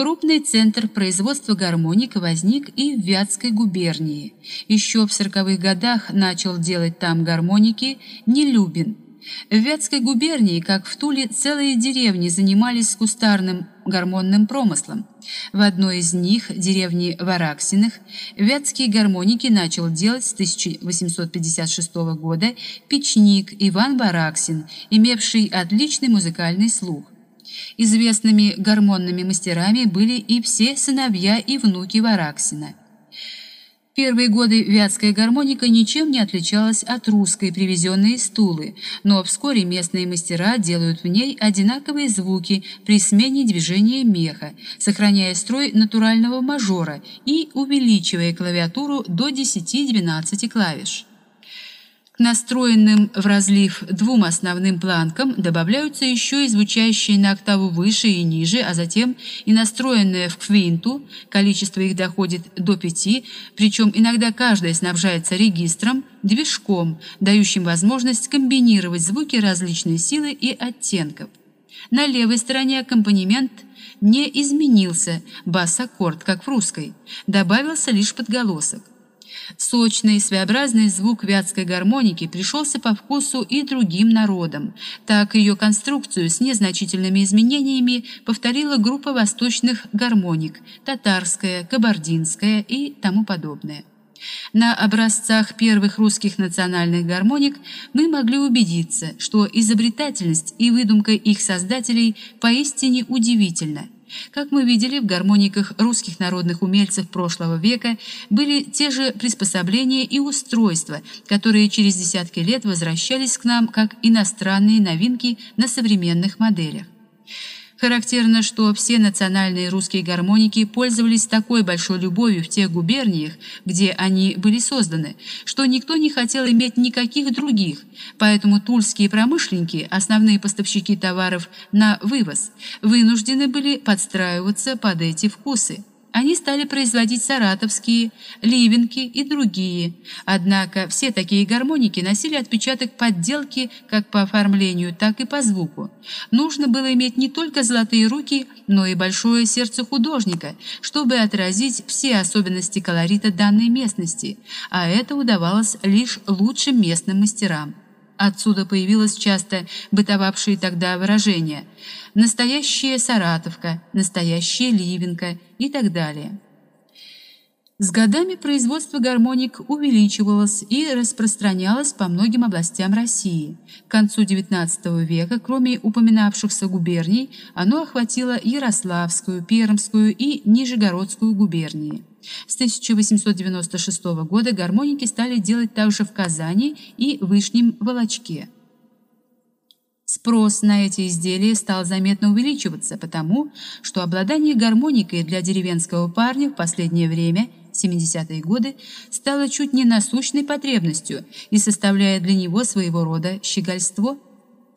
Крупный центр производства гармоник возник и в Вятской губернии. Еще в 40-х годах начал делать там гармоники Нелюбин. В Вятской губернии, как в Туле, целые деревни занимались кустарным гармонным промыслом. В одной из них, деревни Вараксиных, вятские гармоники начал делать с 1856 года печник Иван Вараксин, имевший отличный музыкальный слух. Известными гармонными мастерами были и все сыновья и внуки Вараксина. Первые годы вятская гармоника ничем не отличалась от русской, привезенной из Тулы, но вскоре местные мастера делают в ней одинаковые звуки при смене движения меха, сохраняя строй натурального мажора и увеличивая клавиатуру до 10-12 клавиш настроенным в разлив двум основным планкам добавляются еще и звучащие на октаву выше и ниже, а затем и настроенные в квинту, количество их доходит до пяти, причем иногда каждая снабжается регистром, движком, дающим возможность комбинировать звуки различной силы и оттенков. На левой стороне аккомпанемент не изменился, бас-аккорд, как в русской, добавился лишь подголосок. Сочный, своеобразный звук вятской гармоники пришелся по вкусу и другим народам. Так ее конструкцию с незначительными изменениями повторила группа восточных гармоник – татарская, кабардинская и тому подобное. На образцах первых русских национальных гармоник мы могли убедиться, что изобретательность и выдумка их создателей поистине удивительна – как мы видели, в гармониках русских народных умельцев прошлого века были те же приспособления и устройства, которые через десятки лет возвращались к нам как иностранные новинки на современных моделях. Характерно, что все национальные русские гармоники пользовались такой большой любовью в тех губерниях, где они были созданы, что никто не хотел иметь никаких других, поэтому тульские промышленники, основные поставщики товаров на вывоз, вынуждены были подстраиваться под эти вкусы. Они стали производить саратовские, ливенки и другие. Однако все такие гармоники носили отпечаток подделки как по оформлению, так и по звуку. Нужно было иметь не только золотые руки, но и большое сердце художника, чтобы отразить все особенности колорита данной местности, а это удавалось лишь лучшим местным мастерам. Отсюда появилось часто бытовавшие тогда выражения «настоящая Саратовка», «настоящая Ливенка» и так далее. С годами производство гармоник увеличивалось и распространялось по многим областям России. К концу XIX века, кроме упоминавшихся губерний, оно охватило Ярославскую, Пермскую и Нижегородскую губернии. С 1896 года гармоники стали делать также в Казани и Вышнем Волочке. Спрос на эти изделия стал заметно увеличиваться, потому что обладание гармоникой для деревенского парня в последнее время, 70-е годы, стало чуть не насущной потребностью и составляет для него своего рода щегольство –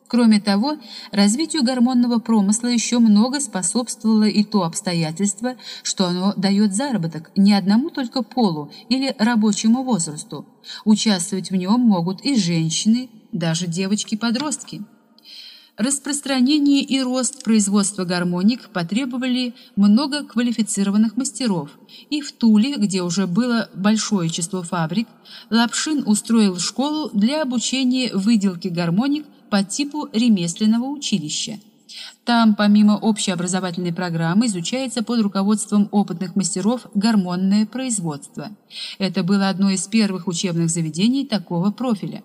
Кроме того, развитию гормонного промысла еще много способствовало и то обстоятельство, что оно дает заработок не одному только полу или рабочему возрасту. Участвовать в нем могут и женщины, даже девочки-подростки. Распространение и рост производства гармоник потребовали много квалифицированных мастеров, и в Туле, где уже было большое число фабрик, Лапшин устроил школу для обучения выделке гармоник по типу ремесленного училища. Там, помимо общеобразовательной программы, изучается под руководством опытных мастеров гормонное производство. Это было одно из первых учебных заведений такого профиля.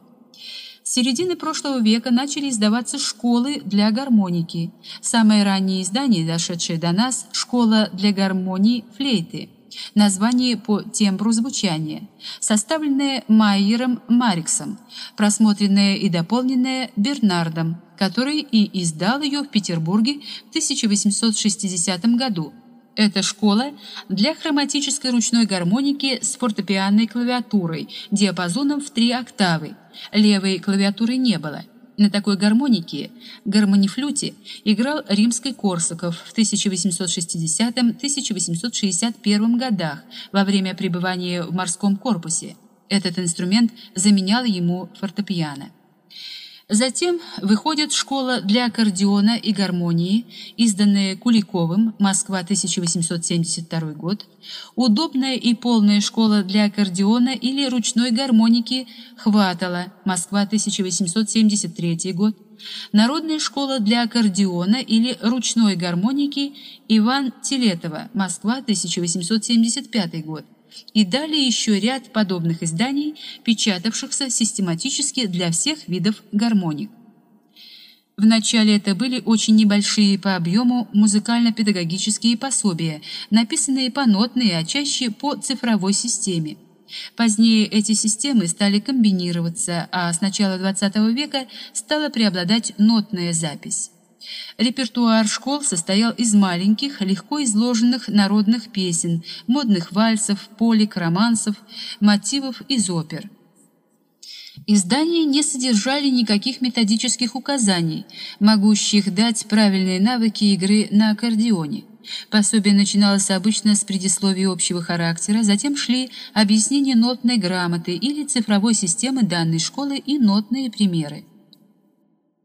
С середины прошлого века начали издаваться школы для гармоники. Самое раннее издание, дошедшее до нас, «Школа для гармонии флейты», Название по тембру звучания, составленное Майером Мариксом, просмотренное и дополненное Бернардом, который и издал ее в Петербурге в 1860 году. Это школа для хроматической ручной гармоники с фортепианной клавиатурой, диапазоном в три октавы. Левой клавиатуры не было. На такой гармонике, гармонифлюте, играл римский Корсаков в 1860-1861 годах во время пребывания в морском корпусе. Этот инструмент заменял ему фортепиано. Затем выходит школа для аккордеона и гармонии, изданная Куликовым, Москва, 1872 год, удобная и полная школа для аккордеона или ручной гармоники Хватала, Москва, 1873 год, Народная школа для аккордеона или ручной гармоники Иван Телетова, Москва, 1875 год и далее еще ряд подобных изданий, печатавшихся систематически для всех видов гармоник. Вначале это были очень небольшие по объему музыкально-педагогические пособия, написанные по нотной, а чаще по цифровой системе. Позднее эти системы стали комбинироваться, а с начала XX века стала преобладать нотная запись. Репертуар школ состоял из маленьких, легко изложенных народных песен, модных вальсов, полик, романсов, мотивов из опер. Издания не содержали никаких методических указаний, могущих дать правильные навыки игры на аккордеоне. Пособие начиналось обычно с предисловия общего характера, затем шли объяснения нотной грамоты или цифровой системы данной школы и нотные примеры.